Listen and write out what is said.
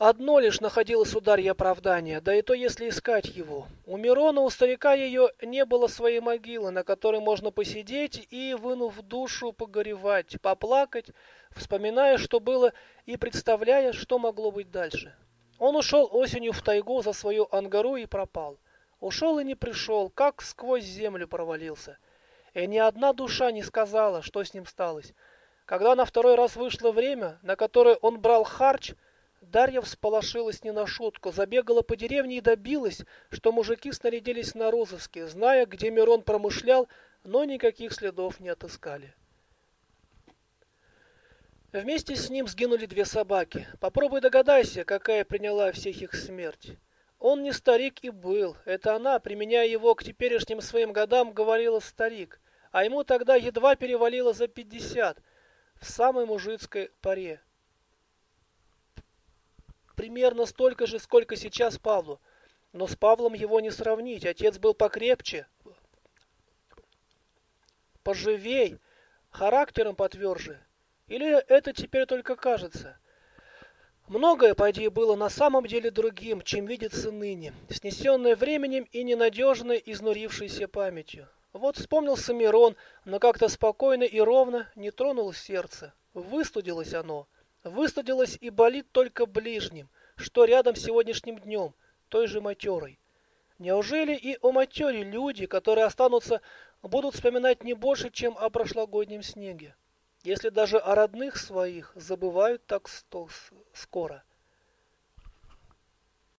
Одно лишь находилось у Дарьи оправдания, да и то, если искать его. У Мирона, у старика ее не было своей могилы, на которой можно посидеть и, вынув душу, погоревать, поплакать, вспоминая, что было, и представляя, что могло быть дальше. Он ушел осенью в тайгу за свою ангару и пропал. Ушел и не пришел, как сквозь землю провалился. И ни одна душа не сказала, что с ним сталось. Когда на второй раз вышло время, на которое он брал харч, Дарья всполошилась не на шутку, забегала по деревне и добилась, что мужики снарядились на розыске, зная, где Мирон промышлял, но никаких следов не отыскали. Вместе с ним сгинули две собаки. Попробуй догадайся, какая приняла всех их смерть. Он не старик и был. Это она, применяя его к теперешним своим годам, говорила старик. А ему тогда едва перевалило за пятьдесят, в самой мужицкой паре примерно столько же, сколько сейчас Павлу. Но с Павлом его не сравнить. Отец был покрепче, поживей, характером потверже. Или это теперь только кажется? Многое, поди, было на самом деле другим, чем видится ныне, снесенное временем и ненадежно изнурившейся памятью. Вот вспомнился Мирон, но как-то спокойно и ровно не тронуло сердце. Выстудилось оно. Выстудилось и болит только ближним, что рядом с сегодняшним днем, той же матерой. Неужели и о матере люди, которые останутся, будут вспоминать не больше, чем о прошлогоднем снеге? Если даже о родных своих забывают так скоро.